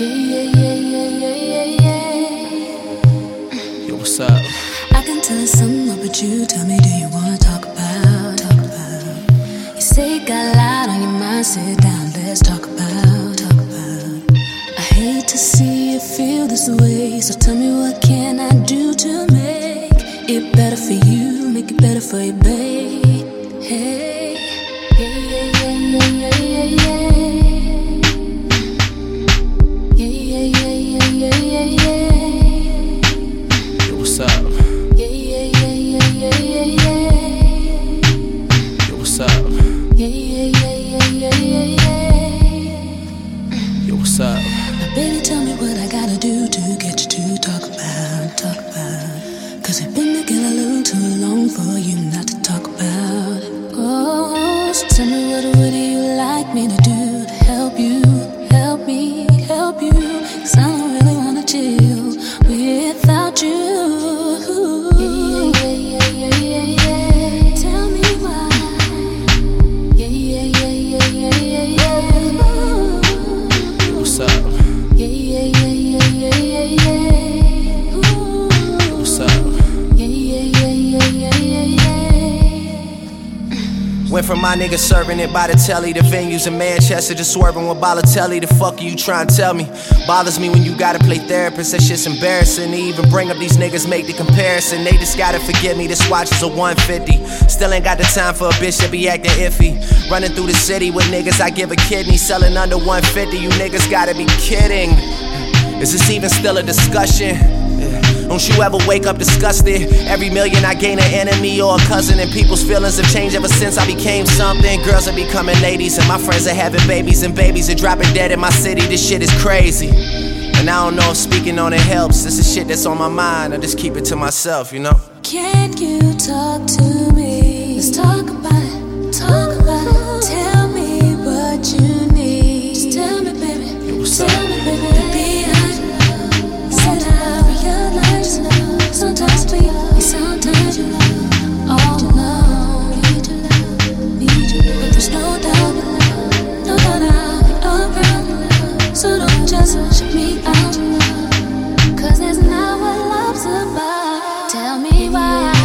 Yo, what's up? I can tell something with you. Tell me, do you wanna talk about? Talk about. You say got on your mind. Sit down, let's talk about. Talk about. I hate to see you feel this way. So tell me, what can I do to make it better for you? Make it better for you, babe. Hey, what's up? Baby, tell me what I gotta do to get you to talk about, talk about. Cause we've been Went from my niggas serving it by the telly to venues in Manchester to swerving with Balotelli. The fuck are you trying to tell me? Bothers me when you gotta play therapist. That shit's embarrassing to even bring up these niggas, make the comparison. They just gotta forgive me. This watch is a 150. Still ain't got the time for a bitch that be acting iffy. Running through the city with niggas, I give a kidney. Selling under 150. You niggas gotta be kidding. Is this even still a discussion? Don't you ever wake up disgusted? Every million I gain an enemy or a cousin, and people's feelings have changed ever since I became something. Girls are becoming ladies, and my friends are having babies, and babies are dropping dead in my city. This shit is crazy. And I don't know if speaking on it helps. This is shit that's on my mind. I just keep it to myself, you know? Can you talk to me? Let's talk about it. Talk Tell me why.